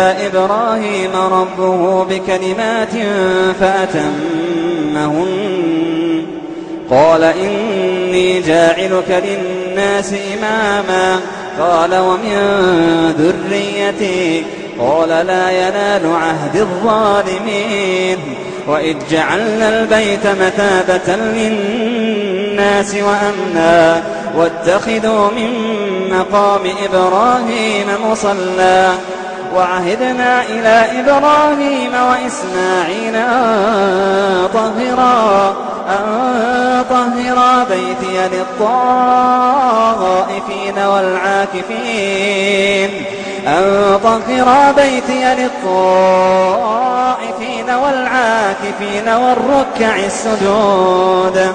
إبراهيم ربه بكلمات فأتمهن. قال إني جاعلك للناس إماما. قال ومن ذريتي؟ قال لا ينال عهد الظالمين. وإذ جعلنا البيت مثابة للناس وأمنا. واتخذوا من مقام إبراهيم مصلى. وعهدنا إلى إبراهيم وإسماعيل أن طهرا طهرا بيتي للطائفين والعاكفين. أن طهرا بيتي للطائفين والعاكفين والركع السجود.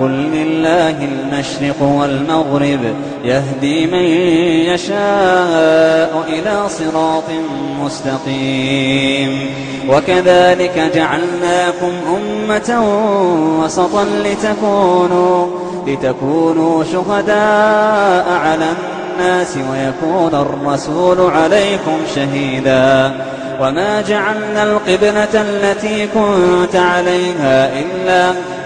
قل لله المشرق والمغرب يهدي من يشاء إلى صراط مستقيم وكذلك جعلناكم أمة وسطا لتكونوا لتكونوا شهداء على الناس ويكون الرسول عليكم شهيدا وما جعلنا القبلة التي كنت عليها إلا